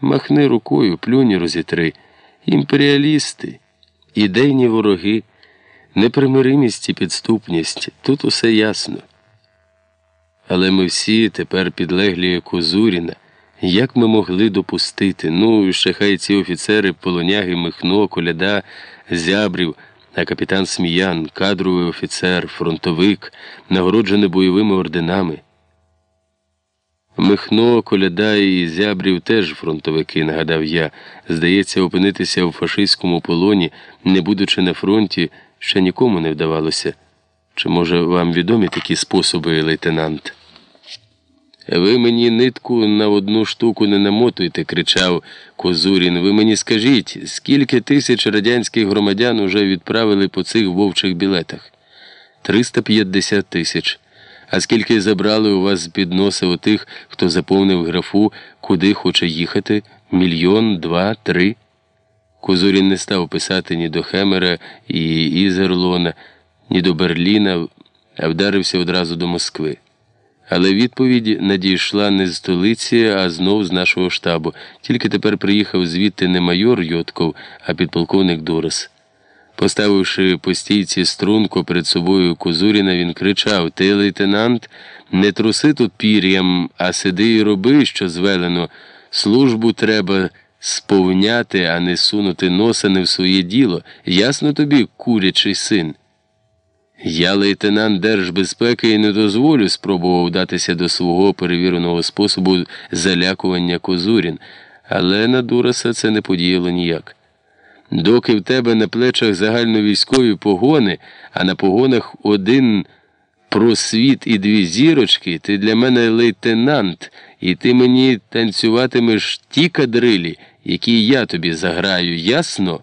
Махни рукою, плюнь розітри. Імперіалісти, ідейні вороги, непримиримість і підступність. Тут усе ясно. Але ми всі тепер підлеглі Козуріна. Як ми могли допустити? Ну, ще хай ці офіцери, полоняги, Михно, Коляда, Зябрів, а капітан Сміян, кадровий офіцер, фронтовик, нагороджений бойовими орденами. Михно, Коляда і Зябрів теж фронтовики, нагадав я. Здається, опинитися в фашистському полоні, не будучи на фронті, ще нікому не вдавалося. Чи, може, вам відомі такі способи, лейтенант? Ви мені нитку на одну штуку не намотуйте, кричав Козурін. Ви мені скажіть, скільки тисяч радянських громадян уже відправили по цих вовчих білетах? 350 тисяч. А скільки забрали у вас з під носа у тих, хто заповнив графу, куди хоче їхати? Мільйон, два, три? Козурін не став писати ні до Хемера і Ізерлона, ні до Берліна, а вдарився одразу до Москви. Але відповідь надійшла не з столиці, а знов з нашого штабу. Тільки тепер приїхав звідти не майор Йотков, а підполковник Дорос. Поставивши по стійці струнку перед собою Козуріна, він кричав Ти, лейтенант, не труси тут пір'ям, а сиди і роби, що звелено. Службу треба сповняти, а не сунути носа не в своє діло. Ясно тобі, курячий син. Я, лейтенант Держбезпеки, і не дозволю спробував вдатися до свого перевіреного способу залякування Козурін, але на Дураса це не подіяло ніяк. Доки в тебе на плечах загальновійськові погони, а на погонах один просвіт і дві зірочки, ти для мене лейтенант, і ти мені танцюватимеш ті кадрилі, які я тобі заграю, ясно?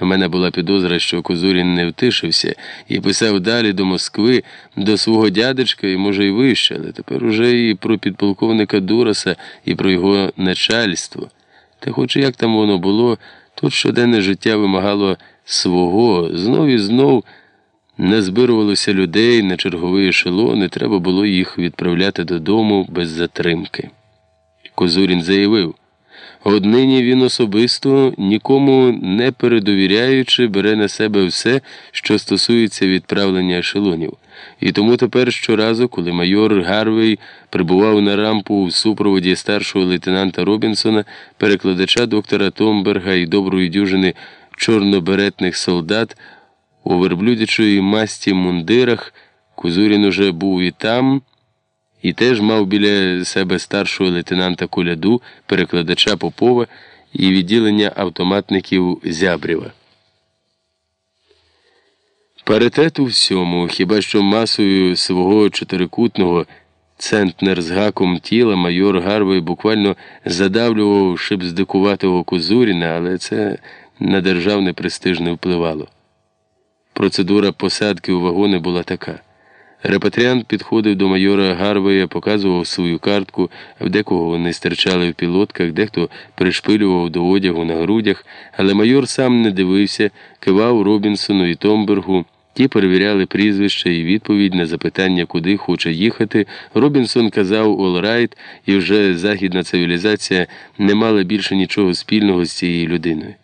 У мене була підозра, що Козурін не втишився і писав далі до Москви, до свого дядечка і, може, й вище, але тепер уже і про підполковника Дураса, і про його начальство. Та хоч як там воно було, тут щоденне життя вимагало свого, знов і знов не збирувалося людей на черговий ешелон, і треба було їх відправляти додому без затримки. Козурін заявив. Однині він особисто, нікому не передовіряючи, бере на себе все, що стосується відправлення ешелонів. І тому тепер щоразу, коли майор Гарвей прибував на рампу в супроводі старшого лейтенанта Робінсона, перекладача доктора Томберга і доброї дюжини чорноберетних солдат у верблюдячої масті мундирах, Кузурін уже був і там і теж мав біля себе старшого лейтенанта Коляду, перекладача Попова і відділення автоматників Зябрєва. Паритет у всьому, хіба що масою свого чотирикутного центнер з гаком тіла майор Гарвей буквально задавлював шипздикуватого Козуріна, але це на державне престиж не впливало. Процедура посадки у вагони була така. Репатріант підходив до майора Гарвея, показував свою картку, в декого вони стирчали в пілотках, дехто пришпилював до одягу на грудях, але майор сам не дивився, кивав Робінсону і Томбергу. Ті перевіряли прізвище і відповідь на запитання, куди хоче їхати. Робінсон казав «Олрайт», і вже західна цивілізація не мала більше нічого спільного з цією людиною.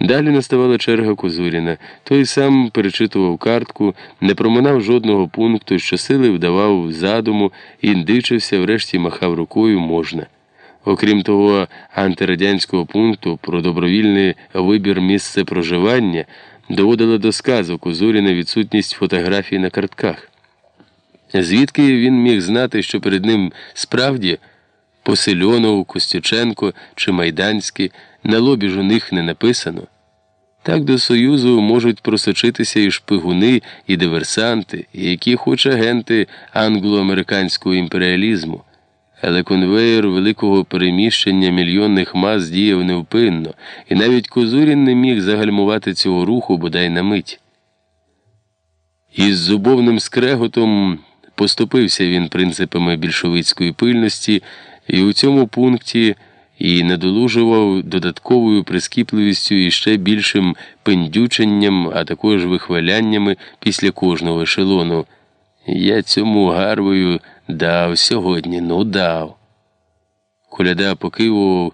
Далі наставала черга Козуріна. Той сам перечитував картку, не проминав жодного пункту, щосили вдавав задуму і дичився, врешті махав рукою можна. Окрім того, антирадянського пункту про добровільний вибір місця проживання доводила до сказу Козуріна відсутність фотографій на картках. Звідки він міг знати, що перед ним справді Посильонов, Костюченко чи Майданський, на лобі ж у них не написано. Так до Союзу можуть просочитися і шпигуни, і диверсанти, і які хоч агенти англо-американського імперіалізму. Але конвеєр великого переміщення мільйонних мас діяв невпинно, і навіть Козурін не міг загальмувати цього руху бодай на мить. Із зубовним скреготом поступився він принципами більшовицької пильності, і у цьому пункті і надолужував додатковою прискіпливістю і ще більшим пендюченням, а також вихваляннями після кожного ешелону. Я цьому гарвою дав сьогодні, ну дав. Коляда покивував